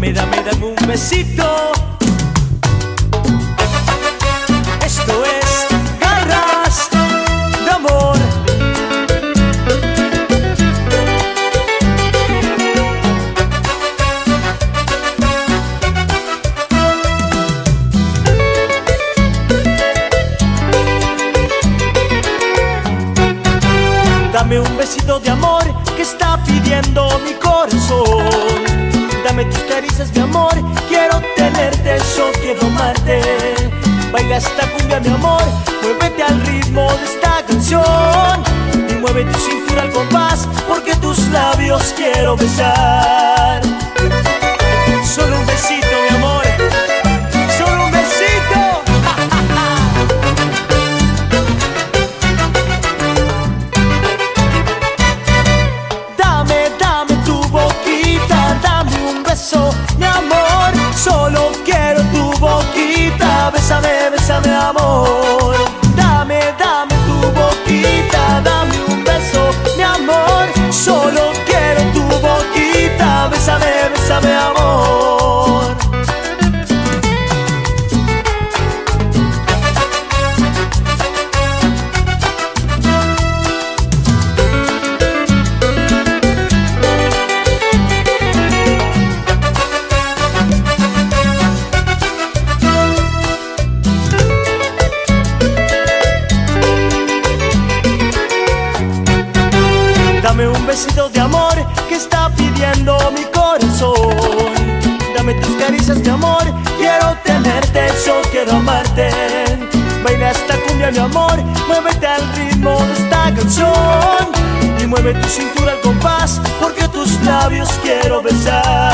Dame, dame, dame un besito. Esto es garras de amor. Dame un besito de amor que está pidiendo mi corazón. Dame tus caricias, mi amor, quiero tenerte, yo quiero amarte. Baila esta cumbia, mi amor, muévete al ritmo de esta canción. Y mueve tu cintura al compás, porque tus labios quiero besar. Solo un besito, un un besito de amor que está pidiendo mi corazón. Dame tus caricias, mi amor, quiero tenerte, yo quiero amarte. Baila esta cumbia, mi amor, muévete al ritmo de esta canción. Y mueve tu cintura al compás, porque tus labios quiero besar.